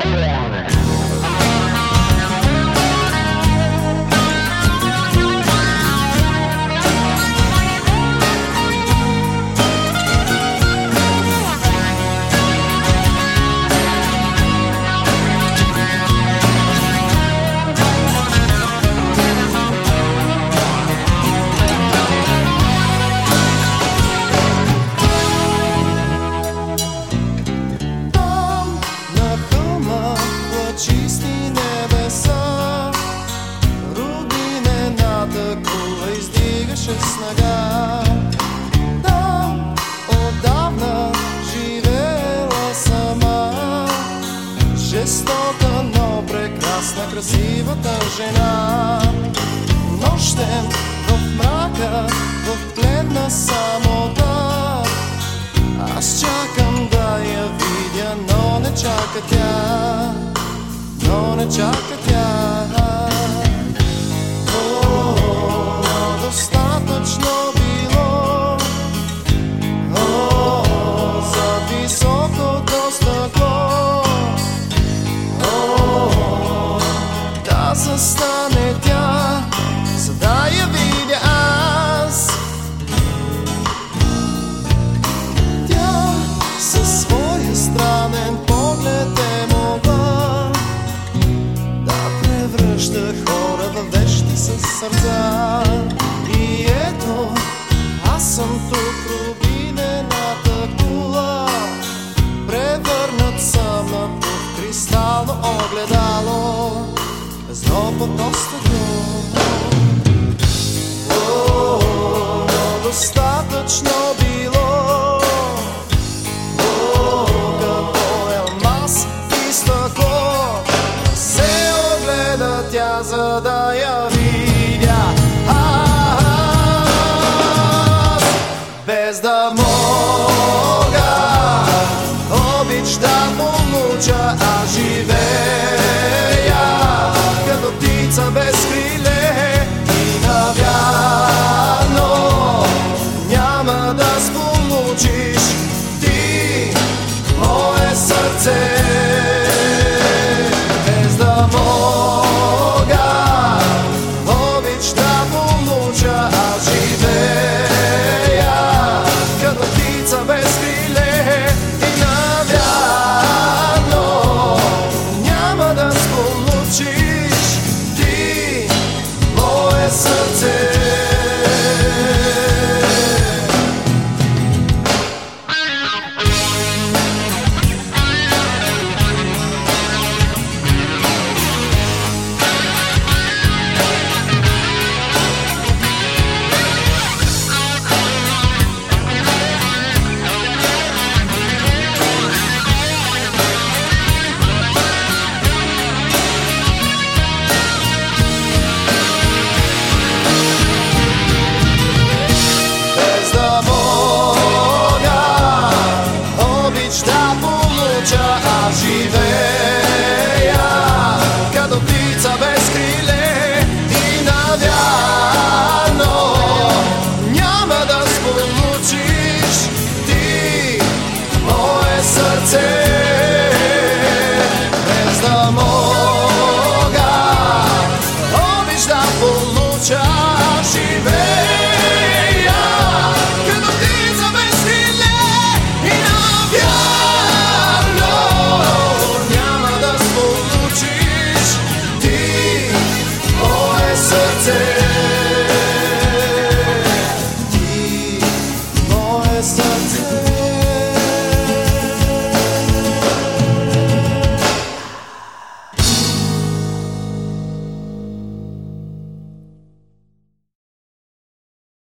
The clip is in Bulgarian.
Yeah. простота, но прекрасна, красивата жена. Нощем в мрака, в пледна самота, аз чакам да я видя, но не чака тя, но не чака тя. Знову достатъчно о, о, Достатъчно било о, Като елмаз и стъкло Се огледа тя за да я srce da